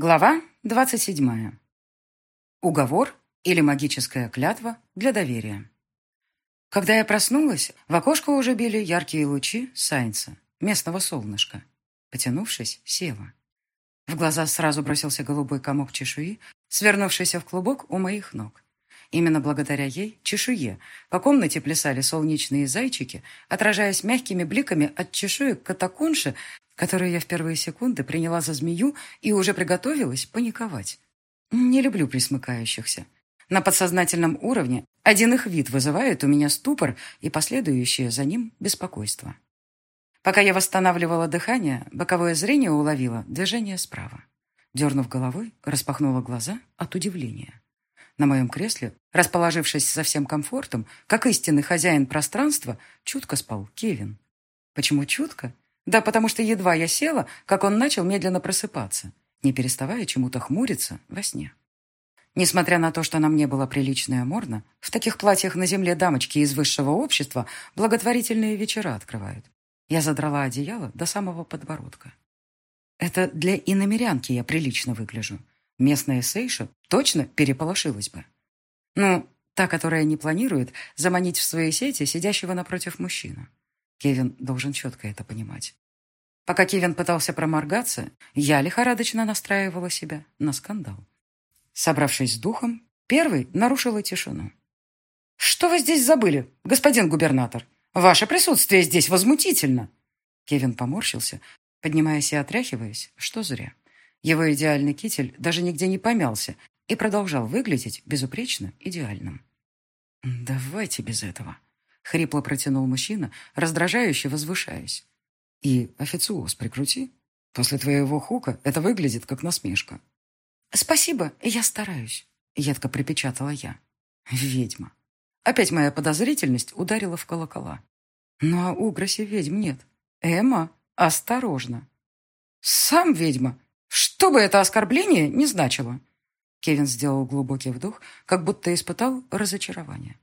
Глава 27. Уговор или магическая клятва для доверия. Когда я проснулась, в окошко уже били яркие лучи Сайнца, местного солнышка. Потянувшись, села. В глаза сразу бросился голубой комок чешуи, свернувшийся в клубок у моих ног. Именно благодаря ей, чешуе, по комнате плясали солнечные зайчики, отражаясь мягкими бликами от чешуек катакунши, которую я в первые секунды приняла за змею и уже приготовилась паниковать. Не люблю присмыкающихся. На подсознательном уровне один их вид вызывает у меня ступор и последующее за ним беспокойство. Пока я восстанавливала дыхание, боковое зрение уловило движение справа. Дернув головой, распахнула глаза от удивления. На моем кресле, расположившись со всем комфортом, как истинный хозяин пространства, чутко спал Кевин. Почему чутко? Да потому что едва я села, как он начал медленно просыпаться, не переставая чему-то хмуриться во сне. Несмотря на то, что на мне была приличная морна, в таких платьях на земле дамочки из высшего общества благотворительные вечера открывают. Я задрала одеяло до самого подбородка. Это для иномерянки я прилично выгляжу. Местная Сейша точно переполошилась бы. Ну, та, которая не планирует заманить в свои сети сидящего напротив мужчину. Кевин должен четко это понимать. Пока Кевин пытался проморгаться, я лихорадочно настраивала себя на скандал. Собравшись с духом, первый нарушила тишину. «Что вы здесь забыли, господин губернатор? Ваше присутствие здесь возмутительно!» Кевин поморщился, поднимаясь и отряхиваясь, что зря. Его идеальный китель даже нигде не помялся и продолжал выглядеть безупречно идеальным. «Давайте без этого», — хрипло протянул мужчина, раздражающе возвышаясь. И официоз прикрути. После твоего хука это выглядит как насмешка. Спасибо, я стараюсь, едко припечатала я. Ведьма. Опять моя подозрительность ударила в колокола. Ну а угросе ведьм нет. Эмма, осторожно. Сам ведьма. Что бы это оскорбление не значило. Кевин сделал глубокий вдох, как будто испытал разочарование.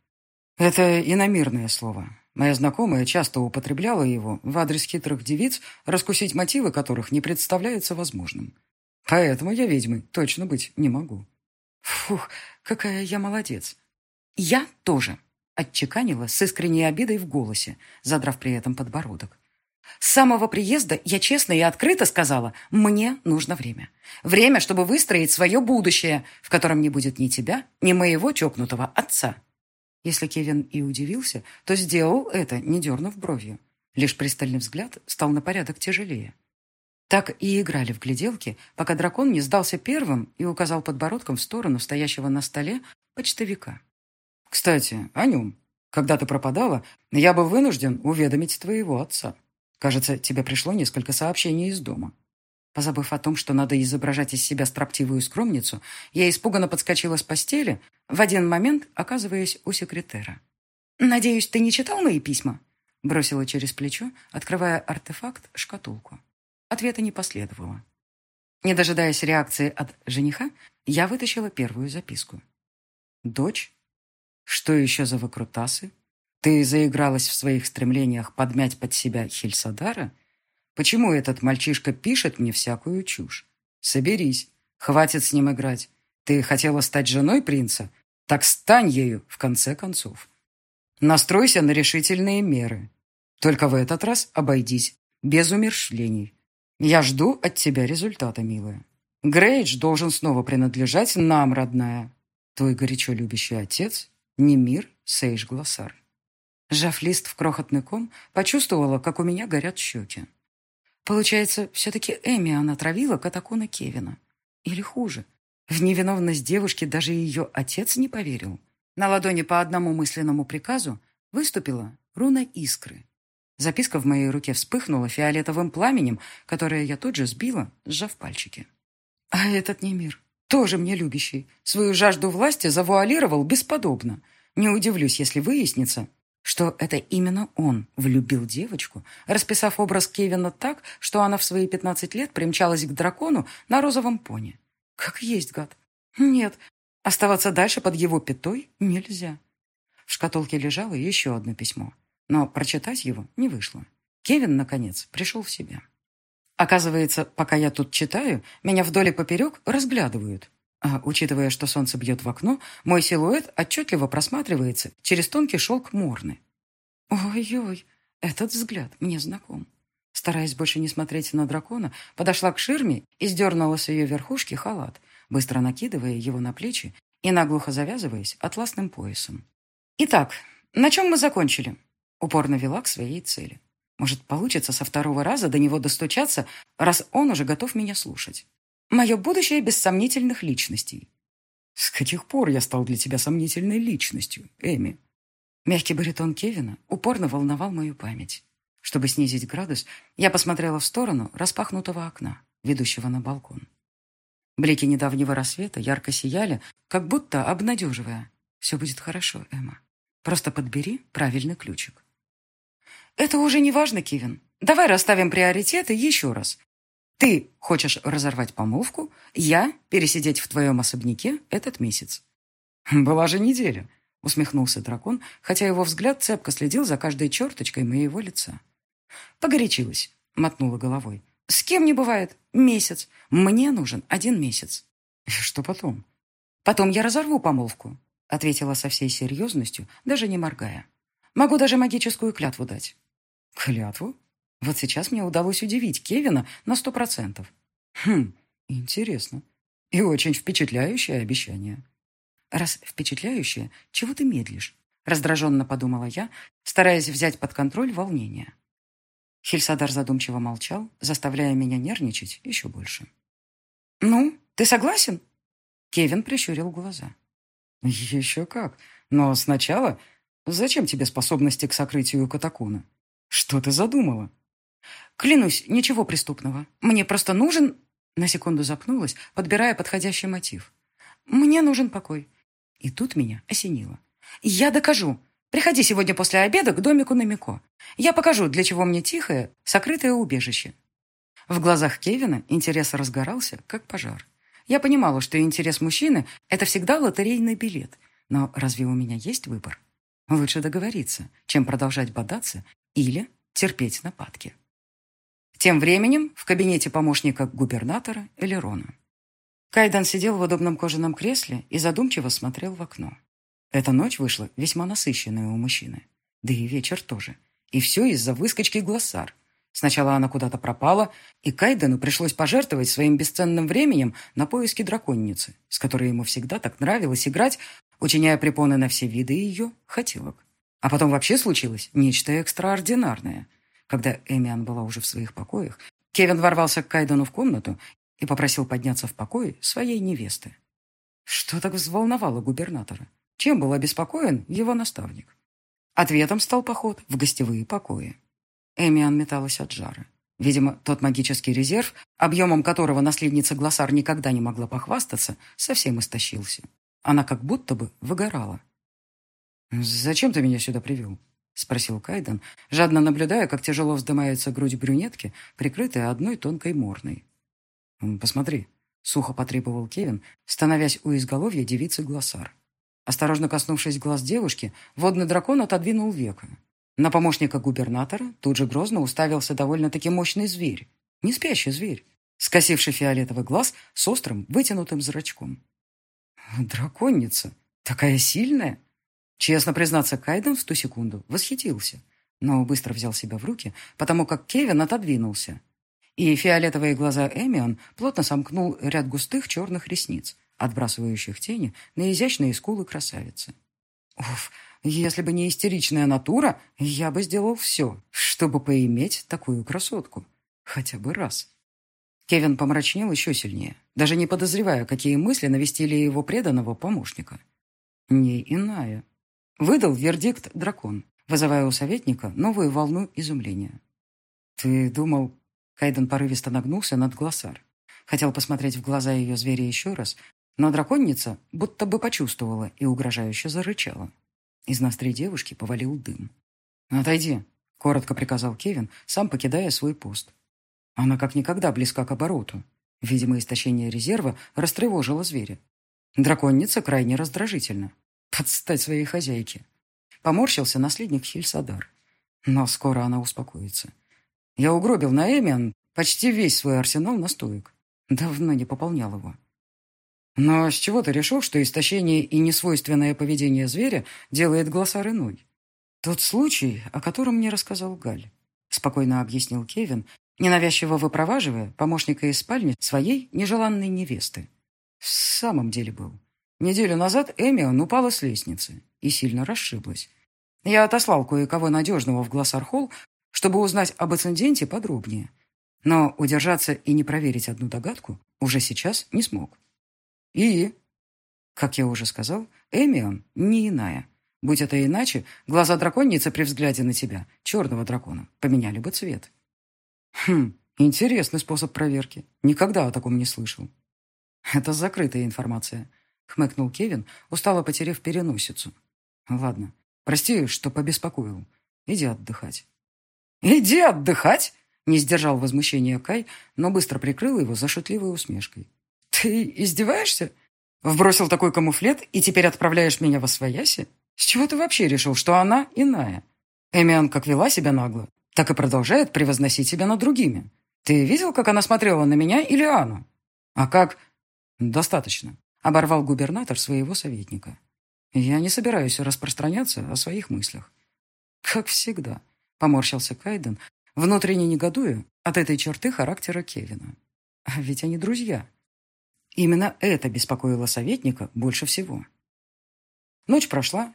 Это иномирное слово. Моя знакомая часто употребляла его в адрес хитрых девиц, раскусить мотивы которых не представляется возможным. Поэтому я ведьмой точно быть не могу. Фух, какая я молодец. Я тоже, отчеканила с искренней обидой в голосе, задрав при этом подбородок. С самого приезда я честно и открыто сказала, мне нужно время. Время, чтобы выстроить свое будущее, в котором не будет ни тебя, ни моего чокнутого отца. Если Кевин и удивился, то сделал это, не дернув бровью. Лишь пристальный взгляд стал на порядок тяжелее. Так и играли в гляделки, пока дракон не сдался первым и указал подбородком в сторону стоящего на столе почтовика. «Кстати, о нем. Когда ты пропадала, я бы вынужден уведомить твоего отца. Кажется, тебе пришло несколько сообщений из дома». Позабыв о том, что надо изображать из себя строптивую скромницу, я испуганно подскочила с постели, в один момент оказываясь у секретера. «Надеюсь, ты не читал мои письма?» Бросила через плечо, открывая артефакт, шкатулку. Ответа не последовало. Не дожидаясь реакции от жениха, я вытащила первую записку. «Дочь? Что еще за выкрутасы? Ты заигралась в своих стремлениях подмять под себя Хельсадара?» Почему этот мальчишка пишет мне всякую чушь? Соберись. Хватит с ним играть. Ты хотела стать женой принца? Так стань ею, в конце концов. Настройся на решительные меры. Только в этот раз обойдись, без умершлений. Я жду от тебя результата, милая. Грейдж должен снова принадлежать нам, родная. Твой горячо любящий отец — Немир Сейш Глоссар. Сжав лист в крохотный ком, почувствовала, как у меня горят щеки. Получается, все-таки Эми она травила Катакона Кевина. Или хуже. В невиновность девушки даже ее отец не поверил. На ладони по одному мысленному приказу выступила руна искры. Записка в моей руке вспыхнула фиолетовым пламенем, которое я тут же сбила, сжав пальчики. А этот не мир, тоже мне любящий, свою жажду власти завуалировал бесподобно. Не удивлюсь, если выяснится, что это именно он влюбил девочку, расписав образ Кевина так, что она в свои 15 лет примчалась к дракону на розовом пони. Как есть, гад. Нет, оставаться дальше под его пятой нельзя. В шкатулке лежало еще одно письмо, но прочитать его не вышло. Кевин, наконец, пришел в себя. Оказывается, пока я тут читаю, меня вдоль и поперек разглядывают. А учитывая, что солнце бьет в окно, мой силуэт отчетливо просматривается через тонкий шелк морны. Ой-ой, этот взгляд мне знаком. Стараясь больше не смотреть на дракона, подошла к ширме и сдернула с ее верхушки халат, быстро накидывая его на плечи и наглухо завязываясь атласным поясом. «Итак, на чем мы закончили?» Упорно вела к своей цели. Может, получится со второго раза до него достучаться, раз он уже готов меня слушать. Мое будущее без сомнительных личностей. С каких пор я стал для тебя сомнительной личностью, Эми? Мягкий баритон Кевина упорно волновал мою память. Чтобы снизить градус, я посмотрела в сторону распахнутого окна, ведущего на балкон. Блики недавнего рассвета ярко сияли, как будто обнадеживая. «Все будет хорошо, Эмма. Просто подбери правильный ключик». «Это уже не важно, Кевин. Давай расставим приоритеты еще раз. Ты хочешь разорвать помолвку, я пересидеть в твоем особняке этот месяц». «Была же неделя», — усмехнулся дракон, хотя его взгляд цепко следил за каждой черточкой моего лица. «Погорячилась», — мотнула головой. «С кем не бывает. Месяц. Мне нужен один месяц». «Что потом?» «Потом я разорву помолвку», — ответила со всей серьезностью, даже не моргая. «Могу даже магическую клятву дать». Клятву? Вот сейчас мне удалось удивить Кевина на сто процентов. Хм, интересно. И очень впечатляющее обещание. Раз впечатляющее, чего ты медлишь? Раздраженно подумала я, стараясь взять под контроль волнение. Хельсадар задумчиво молчал, заставляя меня нервничать еще больше. «Ну, ты согласен?» Кевин прищурил глаза. «Еще как. Но сначала, зачем тебе способности к сокрытию катакуна? «Что ты задумала?» «Клянусь, ничего преступного. Мне просто нужен...» На секунду запнулась, подбирая подходящий мотив. «Мне нужен покой». И тут меня осенило. «Я докажу. Приходи сегодня после обеда к домику на Мико. Я покажу, для чего мне тихое, сокрытое убежище». В глазах Кевина интерес разгорался, как пожар. Я понимала, что интерес мужчины – это всегда лотерейный билет. Но разве у меня есть выбор? Лучше договориться, чем продолжать бодаться или терпеть нападки. Тем временем в кабинете помощника губернатора Элерона. Кайдан сидел в удобном кожаном кресле и задумчиво смотрел в окно. Эта ночь вышла весьма насыщенная у мужчины. Да и вечер тоже. И все из-за выскочки Глоссар. Сначала она куда-то пропала, и Кайдену пришлось пожертвовать своим бесценным временем на поиски драконницы, с которой ему всегда так нравилось играть, учиняя препоны на все виды ее хотелок. А потом вообще случилось нечто экстраординарное. Когда Эмиан была уже в своих покоях, Кевин ворвался к Кайдену в комнату и попросил подняться в покое своей невесты. Что так взволновало губернатора? Чем был обеспокоен его наставник? Ответом стал поход в гостевые покои. Эмиан металась от жара. Видимо, тот магический резерв, объемом которого наследница Глоссар никогда не могла похвастаться, совсем истощился. Она как будто бы выгорала. «Зачем ты меня сюда привел?» — спросил Кайден, жадно наблюдая, как тяжело вздымается грудь брюнетки, прикрытая одной тонкой морной. «Посмотри», — сухо потребовал Кевин, становясь у изголовья девицы Глоссар. Осторожно коснувшись глаз девушки, водный дракон отодвинул века. На помощника губернатора тут же грозно уставился довольно-таки мощный зверь. Не спящий зверь, скосивший фиолетовый глаз с острым вытянутым зрачком. «Драконница! Такая сильная!» Честно признаться, Кайден в ту секунду восхитился, но быстро взял себя в руки, потому как Кевин отодвинулся. И фиолетовые глаза Эмион плотно сомкнул ряд густых черных ресниц, отбрасывающих тени на изящные скулы красавицы. Уф, если бы не истеричная натура, я бы сделал все, чтобы поиметь такую красотку. Хотя бы раз. Кевин помрачнел еще сильнее, даже не подозревая, какие мысли навестили его преданного помощника. Не иная. Выдал вердикт дракон, вызывая у советника новую волну изумления. «Ты думал...» Кайден порывисто нагнулся над глоссар. Хотел посмотреть в глаза ее зверя еще раз, но драконница будто бы почувствовала и угрожающе зарычала. Из ноздрей девушки повалил дым. «Отойди», — коротко приказал Кевин, сам покидая свой пост. Она как никогда близка к обороту. Видимо, истощение резерва растревожило зверя. Драконница крайне раздражительна. Подстать своей хозяйке. Поморщился наследник Хильсадар. Но скоро она успокоится. Я угробил на Эмиан почти весь свой арсенал настоек. Давно не пополнял его. Но с чего ты решил, что истощение и несвойственное поведение зверя делает глоссар иной? Тот случай, о котором мне рассказал Галь, спокойно объяснил Кевин, ненавязчиво выпроваживая помощника из спальни своей нежеланной невесты. В самом деле был. Неделю назад Эмион упала с лестницы и сильно расшиблась. Я отослал кое-кого надежного в Глоссар-холл, чтобы узнать об инциденте подробнее. Но удержаться и не проверить одну догадку уже сейчас не смог. И, как я уже сказал, Эмион не иная. Будь это иначе, глаза драконницы при взгляде на тебя, черного дракона, поменяли бы цвет. Хм, интересный способ проверки. Никогда о таком не слышал. Это закрытая информация, хмыкнул Кевин, устало потеряв переносицу. Ладно, прости, что побеспокоил. Иди отдыхать. Иди отдыхать? Не сдержал возмущения Кай, но быстро прикрыл его за шутливой усмешкой. «Ты издеваешься? Вбросил такой камуфлет и теперь отправляешь меня во свояси? С чего ты вообще решил, что она иная? Эмиан как вела себя нагло, так и продолжает превозносить себя над другими. Ты видел, как она смотрела на меня или Анну? А как... Достаточно. Оборвал губернатор своего советника. Я не собираюсь распространяться о своих мыслях. Как всегда, поморщился Кайден, внутренне негодуя от этой черты характера Кевина. А ведь они друзья. Именно это беспокоило советника больше всего. Ночь прошла,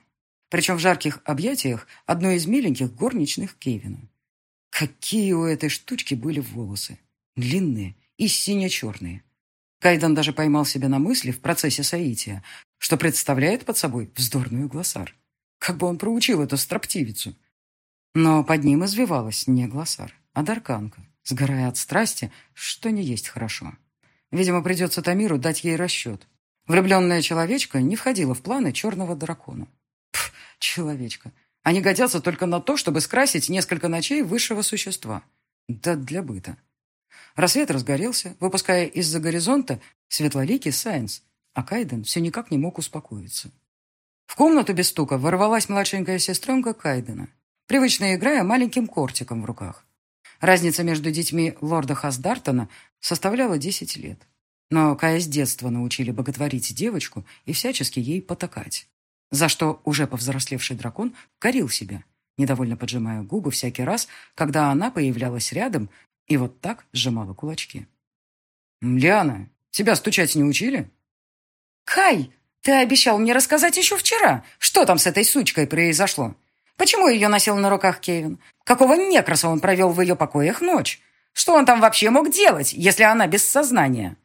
причем в жарких объятиях одной из миленьких горничных Кевина. Какие у этой штучки были волосы! Длинные и сине-черные. Кайдан даже поймал себя на мысли в процессе соития, что представляет под собой вздорную глоссар. Как бы он проучил эту строптивицу. Но под ним извивалась не глоссар, а дарканка, сгорая от страсти, что не есть хорошо. Видимо, придется Тамиру дать ей расчет. Влюбленная человечка не входила в планы черного дракона. Пф, человечка. Они годятся только на то, чтобы скрасить несколько ночей высшего существа. Да для быта. Рассвет разгорелся, выпуская из-за горизонта светлоликий Сайенс, а Кайден все никак не мог успокоиться. В комнату без стука ворвалась младшенькая сестренка Кайдена, привычно играя маленьким кортиком в руках. Разница между детьми лорда Хаздартона составляла 10 лет. Но Кая с детства научили боготворить девочку и всячески ей потакать. За что уже повзрослевший дракон корил себя, недовольно поджимая губы всякий раз, когда она появлялась рядом и вот так сжимала кулачки. «Лиана, тебя стучать не учили?» «Кай, ты обещал мне рассказать еще вчера, что там с этой сучкой произошло. Почему ее носил на руках Кевин? Какого некраса он провел в ее покоях ночь? Что он там вообще мог делать, если она без сознания?»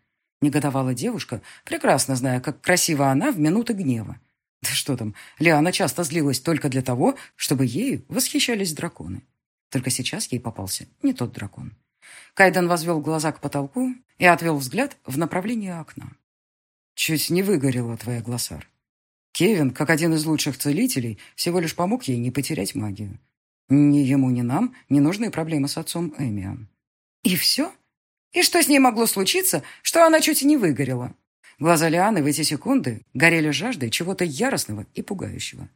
Негодовала девушка, прекрасно зная, как красиво она в минуты гнева. Да что там, Лиана часто злилась только для того, чтобы ею восхищались драконы. Только сейчас ей попался не тот дракон. Кайден возвел глаза к потолку и отвел взгляд в направлении окна. «Чуть не выгорела твоя глоссар. Кевин, как один из лучших целителей, всего лишь помог ей не потерять магию. Ни ему, ни нам не нужны проблемы с отцом Эмиан. И все? И что с ней могло случиться, что она чуть не выгорела? Глаза Лианы в эти секунды горели жаждой чего-то яростного и пугающего.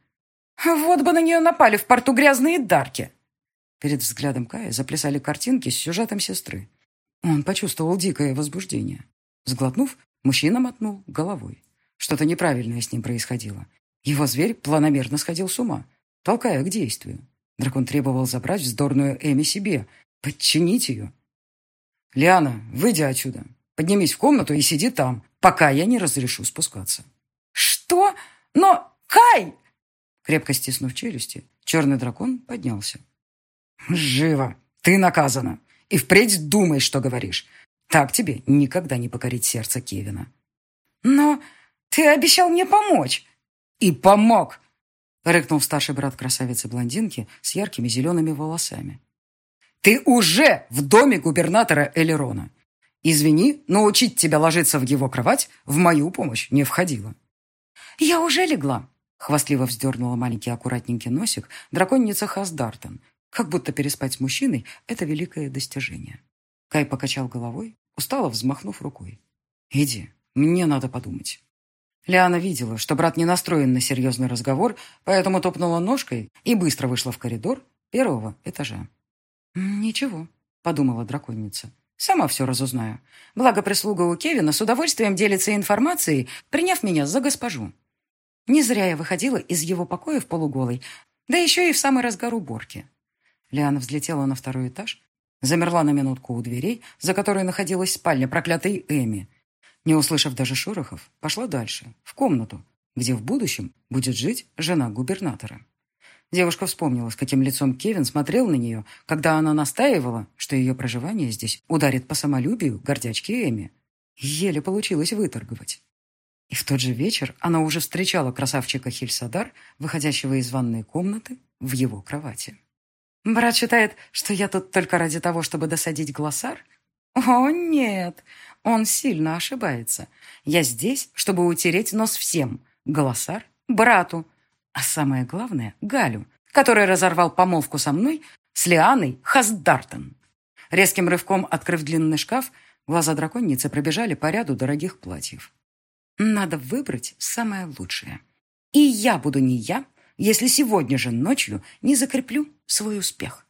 Вот бы на нее напали в порту грязные дарки. Перед взглядом Кая заплясали картинки с сюжетом сестры. Он почувствовал дикое возбуждение. Сглотнув, мужчина мотнул головой. Что-то неправильное с ним происходило. Его зверь планомерно сходил с ума, толкая к действию. Дракон требовал забрать вздорную Эми себе, подчинить ее. «Лиана, выйди отсюда. Поднимись в комнату и сиди там, пока я не разрешу спускаться». «Что? Но... Кай!» Крепко стиснув челюсти, черный дракон поднялся. «Живо! Ты наказана! И впредь думай, что говоришь. Так тебе никогда не покорить сердце Кевина». «Но ты обещал мне помочь!» «И помог!» — рыкнул старший брат красавицы-блондинки с яркими зелеными волосами. «Ты уже в доме губернатора Элерона. Извини, но учить тебя ложиться в его кровать в мою помощь не входило». «Я уже легла», — хвастливо вздернула маленький аккуратненький носик драконница Хаздартон, как будто переспать с мужчиной — это великое достижение. Кай покачал головой, устало взмахнув рукой. «Иди, мне надо подумать». Лиана видела, что брат не настроен на серьезный разговор, поэтому топнула ножкой и быстро вышла в коридор первого этажа. «Ничего», — подумала драконица. Сама все разузнаю. Благо прислуга у Кевина с удовольствием делится информацией, приняв меня за госпожу. Не зря я выходила из его покоя в полуголой, да еще и в самый разгар уборки. Лиана взлетела на второй этаж, замерла на минутку у дверей, за которой находилась спальня проклятой Эми. Не услышав даже шорохов, пошла дальше, в комнату, где в будущем будет жить жена губернатора. Девушка вспомнила, с каким лицом Кевин смотрел на нее, когда она настаивала, что ее проживание здесь ударит по самолюбию гордячки Эми. Еле получилось выторговать. И в тот же вечер она уже встречала красавчика Хильсадар, выходящего из ванной комнаты, в его кровати. «Брат считает, что я тут только ради того, чтобы досадить глоссар? О, нет, он сильно ошибается. Я здесь, чтобы утереть нос всем. Голосар, брату, а самое главное — Галю, который разорвал помолвку со мной с Лианой Хаздартон. Резким рывком открыв длинный шкаф, глаза драконницы пробежали по ряду дорогих платьев. Надо выбрать самое лучшее. И я буду не я, если сегодня же ночью не закреплю свой успех.